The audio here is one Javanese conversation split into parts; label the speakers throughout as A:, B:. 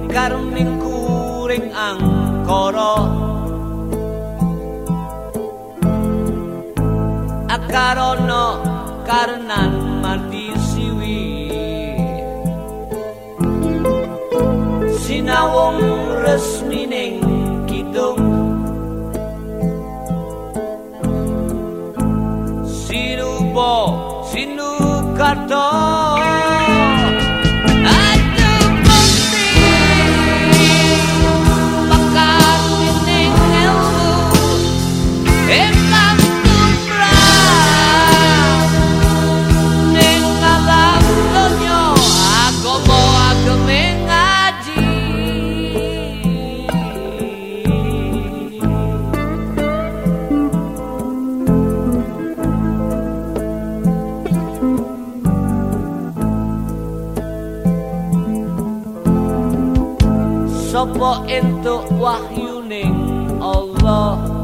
A: sekar mingkuring angkara. Akarono karenan mati siwi. Sinawung resmining kidung. Sinubo sinukato Aduh Sopo entuk wahyuning Allah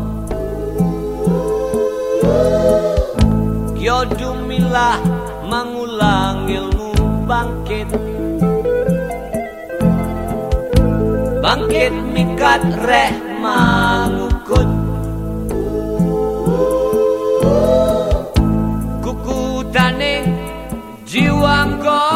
A: Kyo dumilah mangulang ilmu bangkit. Bangkit mikat reh mangukut Kuku taning jiwangko Yen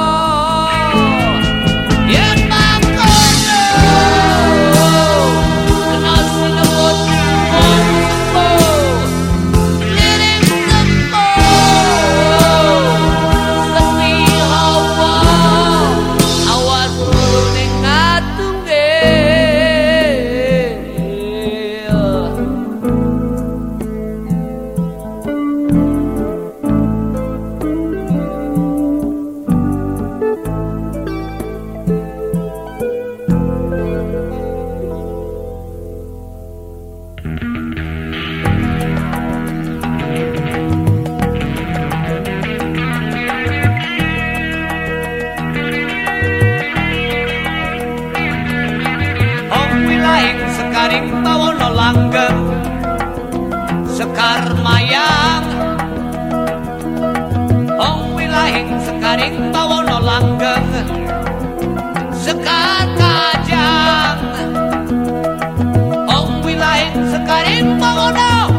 A: sekaring bawana langgeng Sekar mayang. Ong wilaying sekaring bawana langgeng Sekar kajang. Ong wilaying sekaring bawana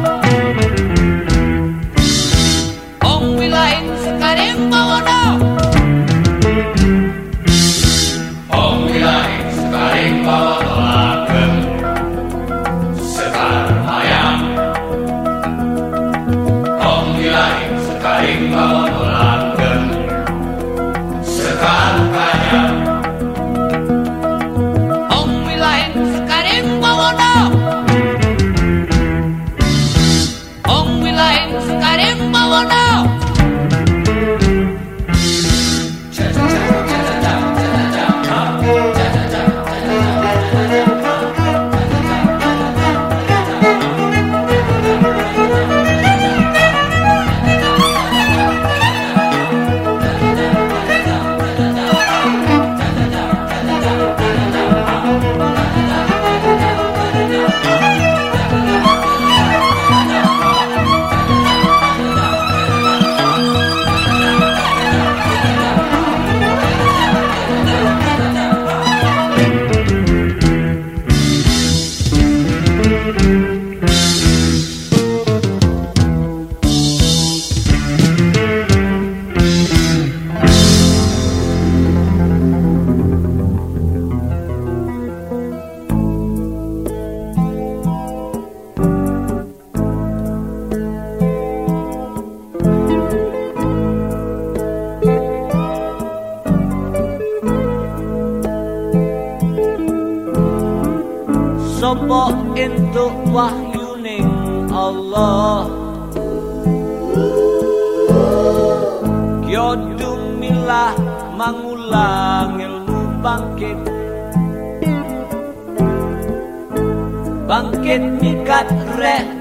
A: Sopo entuk wahyuning Allah. Kyo dumilah mangulang ilmu bangkit. Bangkit mikat reh